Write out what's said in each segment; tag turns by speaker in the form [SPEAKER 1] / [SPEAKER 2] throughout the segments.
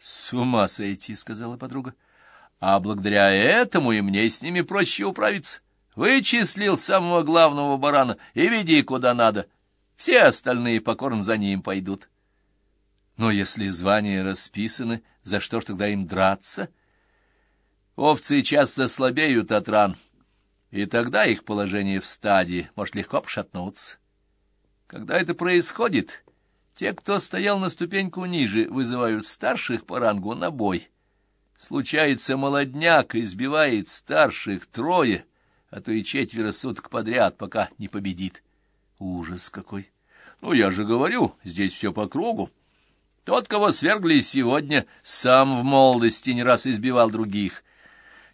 [SPEAKER 1] С ума сойти, — сказала подруга. А благодаря этому и мне с ними проще управиться. Вычислил самого главного барана и веди куда надо. Все остальные покорно за ним пойдут. Но если звания расписаны, за что ж тогда им драться? Овцы часто слабеют от ран, и тогда их положение в стадии может легко пошатнуться. Когда это происходит, те, кто стоял на ступеньку ниже, вызывают старших по рангу на бой. Случается молодняк, избивает старших трое, а то и четверо суток подряд, пока не победит. Ужас какой! Ну, я же говорю, здесь все по кругу. Тот, кого свергли сегодня, сам в молодости не раз избивал других.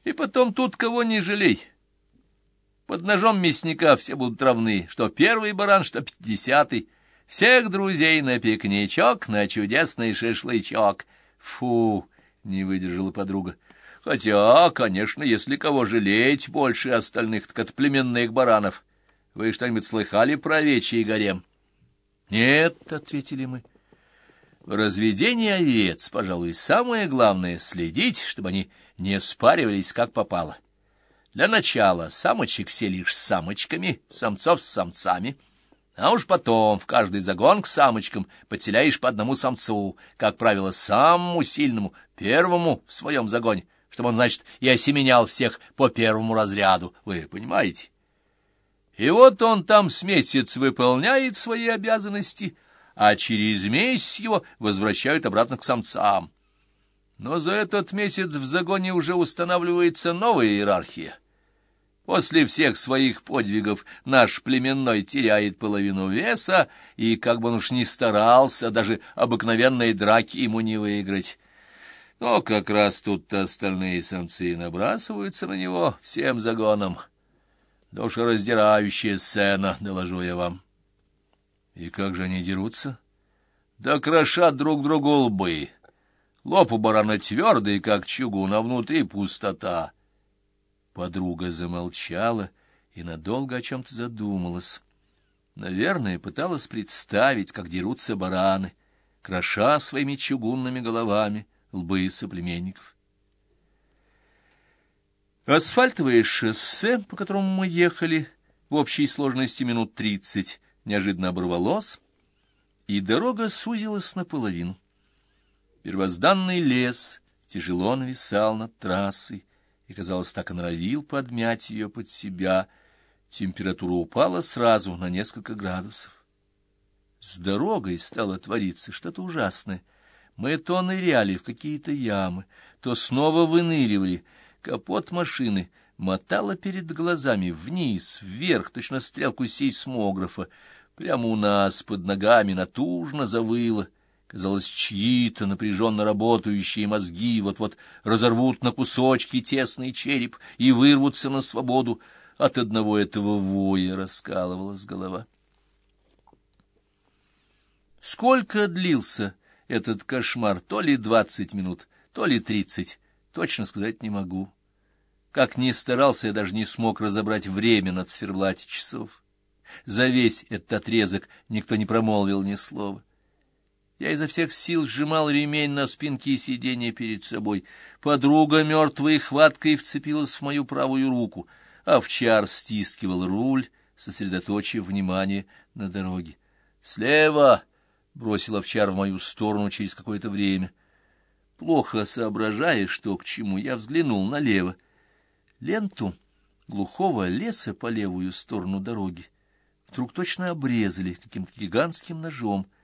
[SPEAKER 1] И потом тут кого не жалей. Под ножом мясника все будут равны, что первый баран, что пятидесятый. Всех друзей на пикничок, на чудесный шашлычок. Фу, не выдержала подруга. Хотя, конечно, если кого жалеть больше остальных, так это племенных баранов. Вы что-нибудь слыхали про овечий гарем? Нет, — ответили мы. В разведении овец, пожалуй, самое главное — следить, чтобы они не спаривались, как попало. Для начала самочек селишь с самочками, самцов с самцами, а уж потом в каждый загон к самочкам подселяешь по одному самцу, как правило, самому сильному, первому в своем загоне, чтобы он, значит, и осеменял всех по первому разряду, вы понимаете? И вот он там с месяц выполняет свои обязанности, а через месяц его возвращают обратно к самцам. Но за этот месяц в загоне уже устанавливается новая иерархия — После всех своих подвигов наш племенной теряет половину веса, и, как бы он уж ни старался, даже обыкновенной драки ему не выиграть. Но как раз тут-то остальные самцы набрасываются на него всем загоном. Душераздирающая сцена, доложу я вам. И как же они дерутся? Да крошат друг другу лбы. Лоб у барана твердый, как чугун, а внутри пустота. Подруга замолчала и надолго о чем-то задумалась. Наверное, пыталась представить, как дерутся бараны, кроша своими чугунными головами лбы соплеменников. Асфальтовое шоссе, по которому мы ехали, в общей сложности минут тридцать, неожиданно оборвалось, и дорога сузилась наполовину. Первозданный лес тяжело нависал над трассой, и, казалось, так и норовил подмять ее под себя. Температура упала сразу на несколько градусов. С дорогой стало твориться что-то ужасное. Мы то ныряли в какие-то ямы, то снова выныривали. Капот машины мотала перед глазами вниз, вверх, точно стрелку сейсмографа. Прямо у нас под ногами натужно завыло. Казалось, чьи-то напряженно работающие мозги вот-вот разорвут на кусочки тесный череп и вырвутся на свободу. От одного этого воя раскалывалась голова. Сколько длился этот кошмар? То ли двадцать минут, то ли тридцать. Точно сказать не могу. Как ни старался, я даже не смог разобрать время на циферблате часов. За весь этот отрезок никто не промолвил ни слова. Я изо всех сил сжимал ремень на спинке сиденья перед собой. Подруга мертвой хваткой вцепилась в мою правую руку. Овчар стискивал руль, сосредоточив внимание на дороге. «Слева!» — бросил овчар в мою сторону через какое-то время. Плохо соображая, что к чему, я взглянул налево. Ленту глухого леса по левую сторону дороги вдруг точно обрезали каким-то гигантским ножом —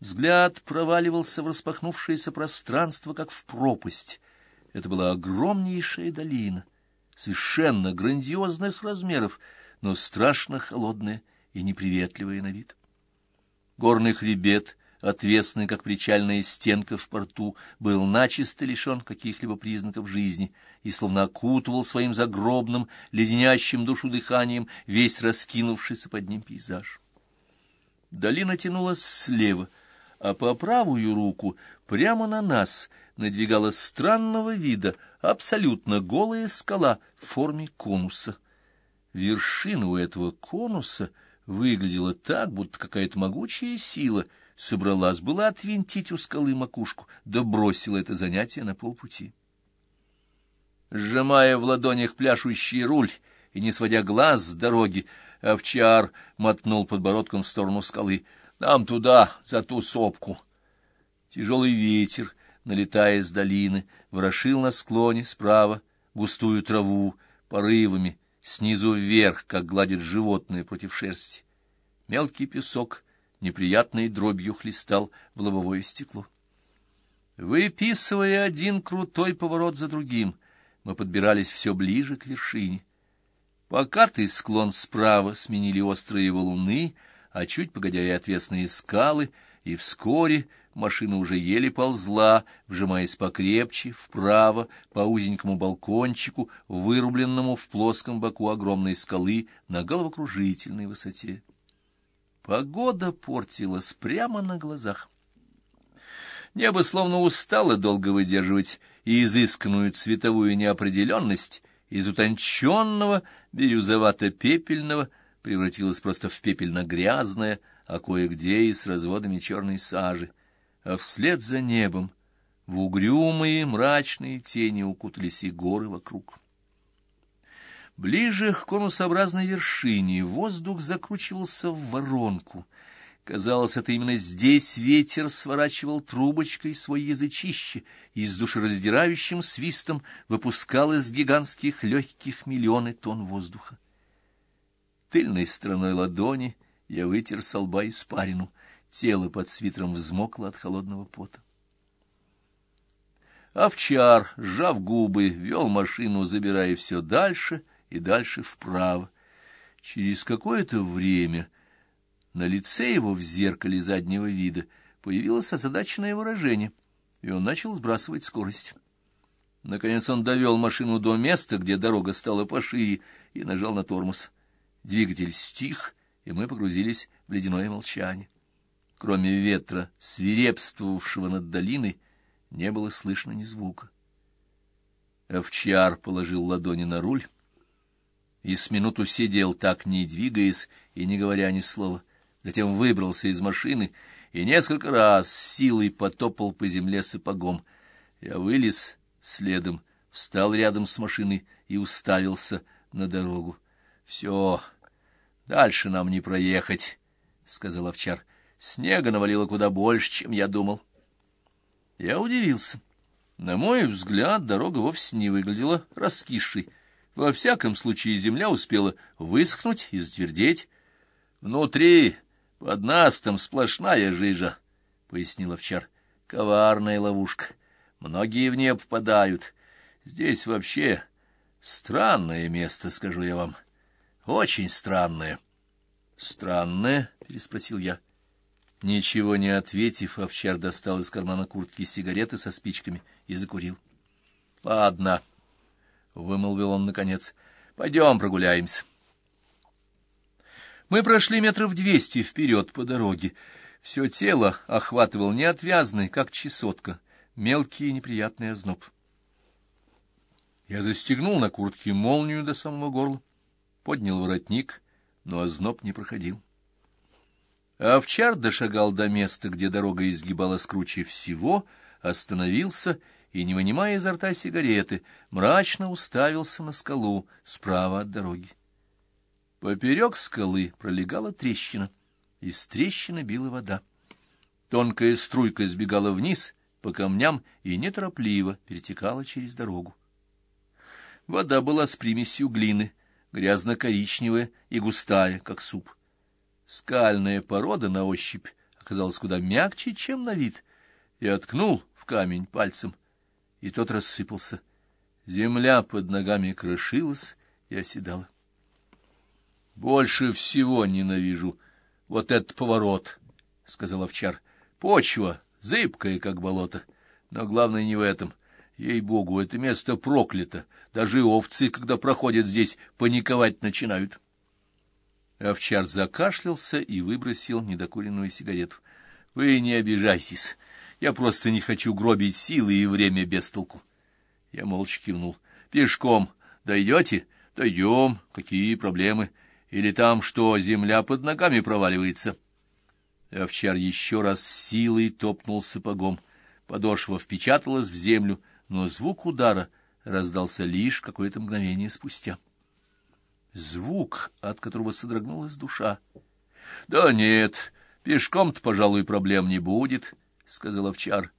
[SPEAKER 1] Взгляд проваливался в распахнувшееся пространство, как в пропасть. Это была огромнейшая долина, совершенно грандиозных размеров, но страшно холодная и неприветливая на вид. Горный хребет, отвесный, как причальная стенка в порту, был начисто лишен каких-либо признаков жизни и словно окутывал своим загробным, леденящим душу дыханием весь раскинувшийся под ним пейзаж. Долина тянулась слева — а по правую руку прямо на нас надвигалась странного вида абсолютно голая скала в форме конуса. Вершина у этого конуса выглядела так, будто какая-то могучая сила собралась была отвинтить у скалы макушку, да бросила это занятие на полпути. Сжимая в ладонях пляшущий руль и не сводя глаз с дороги, овчар мотнул подбородком в сторону скалы. «Нам туда, за ту сопку!» Тяжелый ветер, налетая с долины, ворошил на склоне справа густую траву порывами, снизу вверх, как гладит животное против шерсти. Мелкий песок неприятной дробью хлестал в лобовое стекло. Выписывая один крутой поворот за другим, мы подбирались все ближе к вершине. Покатый склон справа сменили острые валуны, а чуть погодя и отвесные скалы, и вскоре машина уже еле ползла, вжимаясь покрепче, вправо, по узенькому балкончику, вырубленному в плоском боку огромной скалы на головокружительной высоте. Погода портилась прямо на глазах. Небо словно устало долго выдерживать и изысканную цветовую неопределенность из утонченного бирюзовато-пепельного превратилось просто в пепельно-грязное, а кое-где и с разводами черной сажи. А вслед за небом в угрюмые мрачные тени укутались и горы вокруг. Ближе к конусообразной вершине воздух закручивался в воронку. Казалось, это именно здесь ветер сворачивал трубочкой свой язычище и с душераздирающим свистом выпускал из гигантских легких миллионы тонн воздуха. Тыльной стороной ладони я вытер со лба испарину, тело под свитером взмокло от холодного пота. Овчар, сжав губы, вел машину, забирая все дальше и дальше вправо. Через какое-то время на лице его в зеркале заднего вида появилось озадаченное выражение, и он начал сбрасывать скорость. Наконец он довел машину до места, где дорога стала пошире, и нажал на тормоз. Двигатель стих, и мы погрузились в ледяное молчание. Кроме ветра, свирепствовавшего над долиной, не было слышно ни звука. Овчар положил ладони на руль, и с минуту сидел так, не двигаясь и не говоря ни слова. Затем выбрался из машины и несколько раз силой потопал по земле сапогом. Я вылез следом, встал рядом с машиной и уставился на дорогу. — Все, дальше нам не проехать, — сказал овчар. Снега навалило куда больше, чем я думал. Я удивился. На мой взгляд, дорога вовсе не выглядела раскисшей. Во всяком случае, земля успела высохнуть и затвердеть. Внутри, под настом, сплошная жижа, — пояснил овчар. Коварная ловушка. Многие в нее попадают. Здесь вообще странное место, скажу я вам. Очень странное. Странное? — переспросил я. Ничего не ответив, овчар достал из кармана куртки сигареты со спичками и закурил. — Ладно. —— вымолвил он наконец. — Пойдем прогуляемся. Мы прошли метров двести вперед по дороге. Все тело охватывал неотвязный, как чесотка, мелкий и неприятный озноб. Я застегнул на куртке молнию до самого горла, поднял воротник, но озноб не проходил. Овчар дошагал до места, где дорога изгибалась круче всего, остановился и, не вынимая изо рта сигареты, мрачно уставился на скалу справа от дороги. Поперек скалы пролегала трещина, из трещины била вода. Тонкая струйка сбегала вниз по камням и неторопливо перетекала через дорогу. Вода была с примесью глины, грязно-коричневая и густая, как суп. Скальная порода на ощупь оказалась куда мягче, чем на вид, и откнул в камень пальцем и тот рассыпался. Земля под ногами крошилась и оседала. «Больше всего ненавижу вот этот поворот», — сказал овчар. «Почва зыбкая, как болото, но главное не в этом. Ей-богу, это место проклято. Даже овцы, когда проходят здесь, паниковать начинают». Овчар закашлялся и выбросил недокуренную сигарету. «Вы не обижайтесь». Я просто не хочу гробить силы и время без толку. Я молча кивнул. Пешком дойдете? Дойдем. Какие проблемы? Или там что, земля под ногами проваливается? Овчар еще раз силой топнул сапогом. Подошва впечаталась в землю, но звук удара раздался лишь какое-то мгновение спустя. Звук, от которого содрогнулась душа. — Да нет, пешком-то, пожалуй, проблем не будет, — сказал овчар.